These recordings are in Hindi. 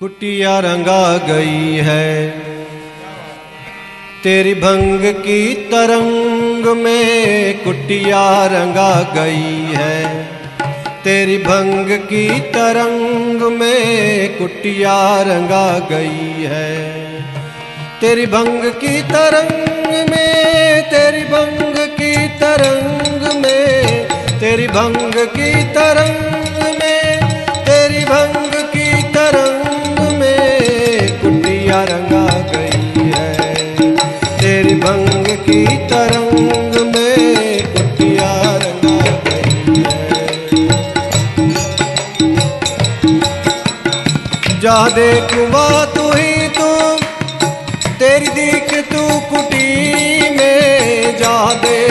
कुटिया रंगा गई है। तेरी भंग की तरंग में कुटिया रंगा गई है। तेरी भंग की तरंग में कुटिया रंगा गई है। तेरी भंग की तरंग में, तेरी भंग की तरंग में, तेरी भंग की तरंग तेरी भंग की तरंग में कुटिया रंगा जा तू ही तू, तेरी दीख तू कुटी में, जा देख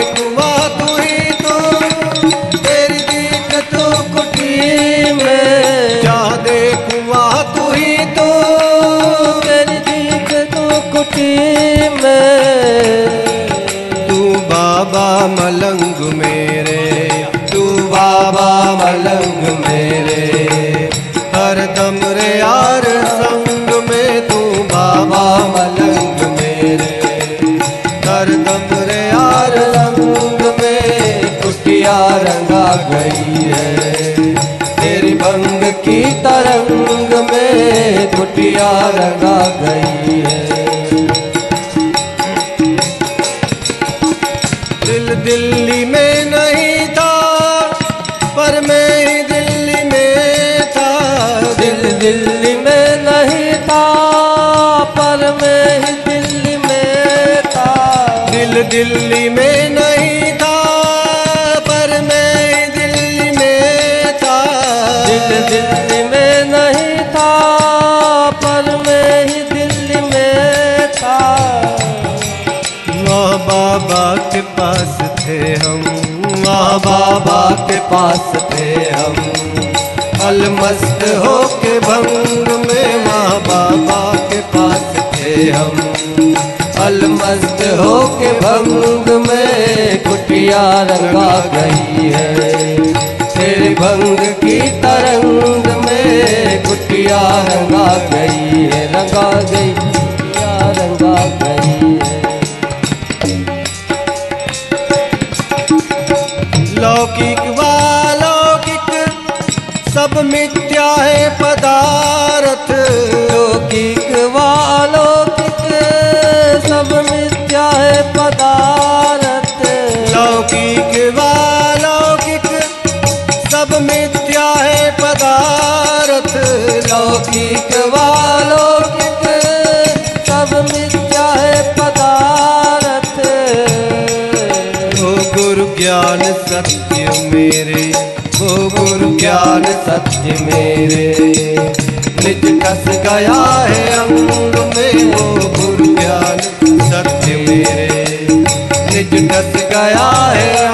मलंग मेरे, तू बाबा मलंग मेरे। हर दम रे यार संग में तू बाबा मलंग मेरे। हर दम रे यार संग में कुटिया रंगा गई है। तेरी बंग की तरंग में कुटिया रंगा गई है। दिल दिल्ली में नहीं था, पर मैं ही दिल्ली में था। दिल दिल्ली में नहीं था, पर मैं ही दिल्ली में था। दिल दिल्ली में नहीं था, पर मैं ही दिल्ली में था। दिल दिल्ली में बाबा के पास थे हम। माँ बाबा के पास थे हम। अलमस्त हो के भंग में माँ बाबा के पास थे हम। अलमस्त हो के भंग में कुटिया रंगा गई है। तेरे भंग की तरंग में कुटिया रंगा गई है। रंगा है पदार्थ, लौकिक वालौकिक सब मिथ्या है पदार्थ। वो गुरु ज्ञान सत्य मेरे वो गुरु ज्ञान सत्य मेरे। निज कस गया है अंग में वो गुरु ज्ञान सत्य मेरे। निज कस गया है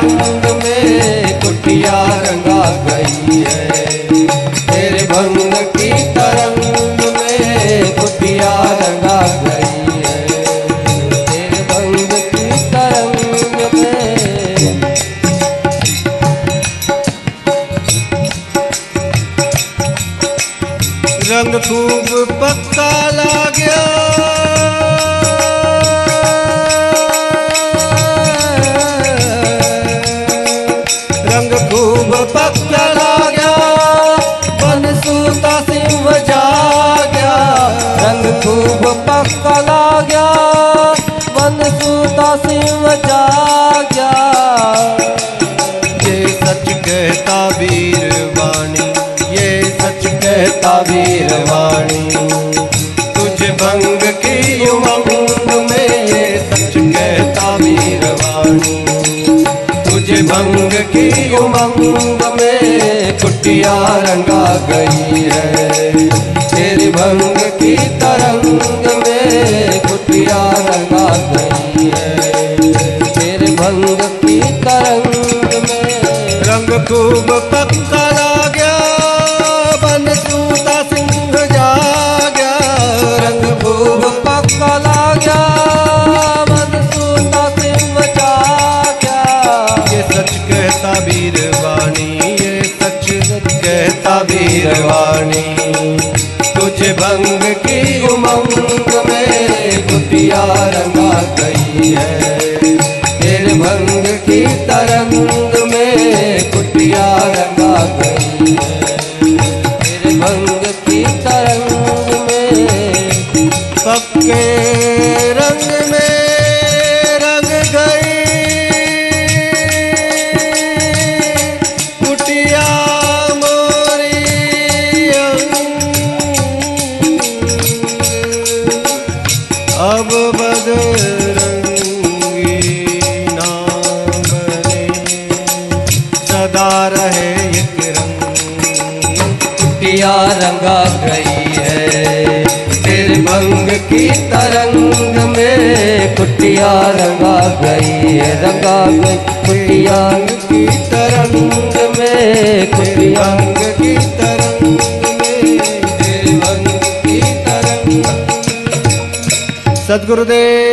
रंग खूब पक्का ला गया रंग खूब पक्का ला गया बन सूता सिंह जा गया रंग खूब पक्का ला गया बन सूता सिंह जा वाणी भंग की उमंग में कुटिया रंगा गई है। तेरी भंग की तरंग में कुटिया रंगा गई है। तेरे भंग की तरंग में रंग खूब वाणी, ये सच कहता वीर वाणी। तुझ भंग की उमंग में कुटिया रंगा गई है। तेरे भंग की तरंग में कुटिया रंगा गई है। तेरे भंग की तरंग में पक्के कुटिया रंगा गई है। तेरे भंग की तरंग में कुटिया रंगा गई है। रंगा गई कुटिया की तरंग में, कुटिया की तरंग सदगुरुदेव।